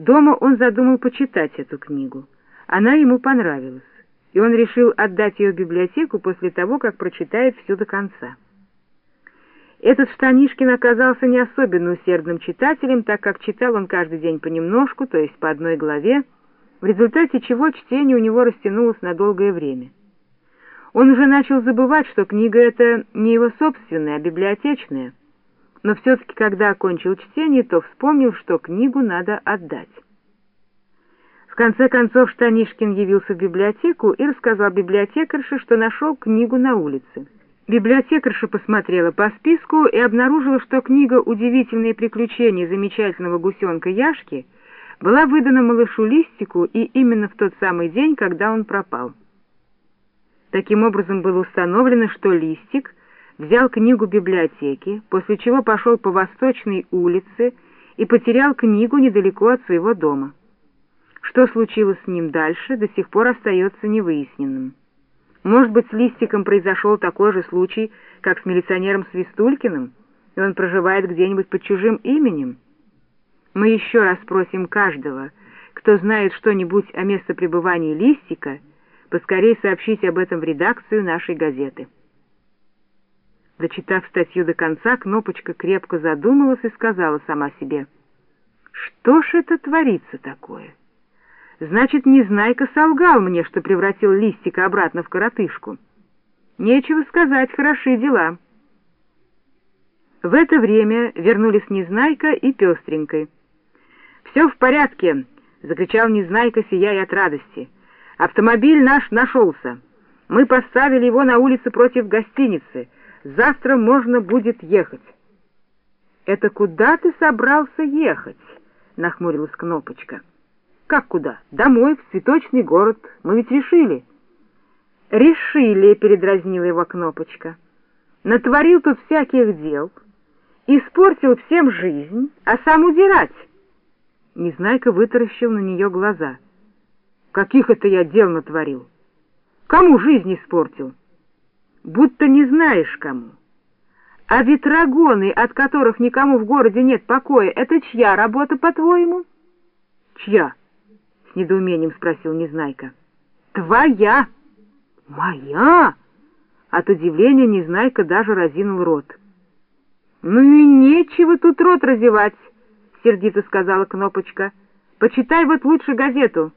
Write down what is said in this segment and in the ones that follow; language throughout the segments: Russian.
Дома он задумал почитать эту книгу. Она ему понравилась, и он решил отдать ее в библиотеку после того, как прочитает все до конца. Этот Штанишкин оказался не особенно усердным читателем, так как читал он каждый день понемножку, то есть по одной главе, в результате чего чтение у него растянулось на долгое время. Он уже начал забывать, что книга эта не его собственная, а библиотечная, но все-таки, когда окончил чтение, то вспомнил, что книгу надо отдать. В конце концов Штанишкин явился в библиотеку и рассказал библиотекарше, что нашел книгу на улице. Библиотекарша посмотрела по списку и обнаружила, что книга «Удивительные приключения замечательного гусенка Яшки» была выдана малышу Листику и именно в тот самый день, когда он пропал. Таким образом было установлено, что Листик взял книгу библиотеки, после чего пошел по Восточной улице и потерял книгу недалеко от своего дома. Что случилось с ним дальше, до сих пор остается невыясненным. Может быть, с Листиком произошел такой же случай, как с милиционером Свистулькиным, и он проживает где-нибудь под чужим именем? Мы еще раз просим каждого, кто знает что-нибудь о местопребывании Листика, поскорее сообщить об этом в редакцию нашей газеты. Дочитав статью до конца, Кнопочка крепко задумалась и сказала сама себе, «Что ж это творится такое?» Значит, Незнайка солгал мне, что превратил листика обратно в коротышку. Нечего сказать, хороши дела. В это время вернулись Незнайка и Пестренькой. «Все в порядке!» — закричал Незнайка, сияя от радости. «Автомобиль наш нашелся. Мы поставили его на улице против гостиницы. Завтра можно будет ехать». «Это куда ты собрался ехать?» — нахмурилась Кнопочка. «Как куда? Домой, в цветочный город. Мы ведь решили». «Решили», — передразнила его Кнопочка. «Натворил тут всяких дел, испортил всем жизнь, а сам удирать». Незнайка вытаращил на нее глаза. «Каких это я дел натворил? Кому жизнь испортил?» «Будто не знаешь, кому». «А ветрогоны, от которых никому в городе нет покоя, это чья работа, по-твоему?» «Чья?» — с недоумением спросил Незнайка. «Твоя!» «Моя!» От удивления Незнайка даже разинул рот. «Ну и нечего тут рот разевать!» — сердито сказала Кнопочка. «Почитай вот лучше газету».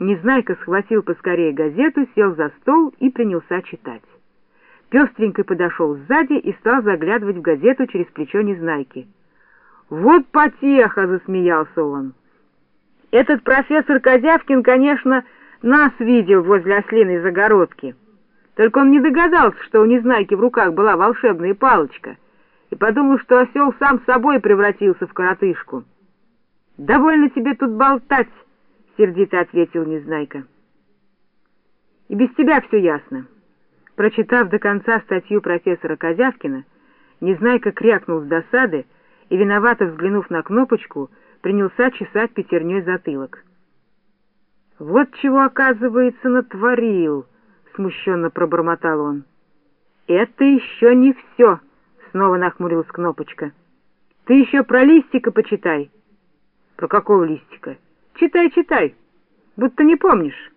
Незнайка схватил поскорее газету, сел за стол и принялся читать. Пестренько подошел сзади и стал заглядывать в газету через плечо Незнайки. «Вот потеха!» — засмеялся он. Этот профессор Козявкин, конечно, нас видел возле ослиной загородки. Только он не догадался, что у Незнайки в руках была волшебная палочка, и подумал, что осел сам собой превратился в коротышку. «Довольно тебе тут болтать», — сердито ответил Незнайка. «И без тебя все ясно». Прочитав до конца статью профессора Козявкина, Незнайка крякнул с досады и, виновато взглянув на кнопочку, — принялся чесать пятерней затылок. «Вот чего, оказывается, натворил!» — смущенно пробормотал он. «Это еще не все!» — снова нахмурилась Кнопочка. «Ты еще про листика почитай». «Про какого листика?» «Читай, читай, будто не помнишь».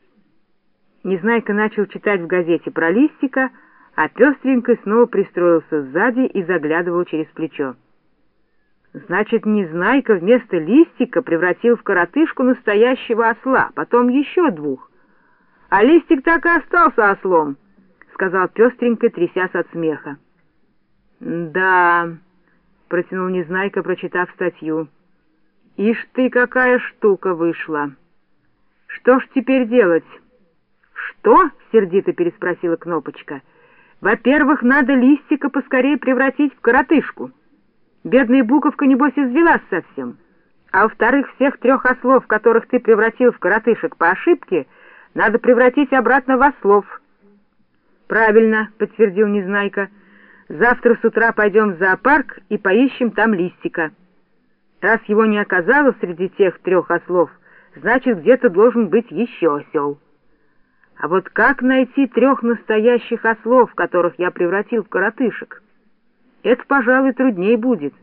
Незнайка начал читать в газете про листика, а пестренькой снова пристроился сзади и заглядывал через плечо. Значит, Незнайка вместо листика превратил в коротышку настоящего осла, потом еще двух. А листик так и остался ослом, — сказал пестренько, трясясь от смеха. — Да, — протянул Незнайка, прочитав статью. — Ишь ты, какая штука вышла! Что ж теперь делать? — Что? — сердито переспросила Кнопочка. — Во-первых, надо листика поскорее превратить в коротышку. — Бедная буковка, небось, извелась совсем. А во-вторых, всех трех ослов, которых ты превратил в коротышек по ошибке, надо превратить обратно в ослов. Правильно, — подтвердил Незнайка. Завтра с утра пойдем в зоопарк и поищем там листика. Раз его не оказалось среди тех трех ослов, значит, где-то должен быть еще осел. А вот как найти трех настоящих ослов, которых я превратил в коротышек? Это, пожалуй, трудней будет.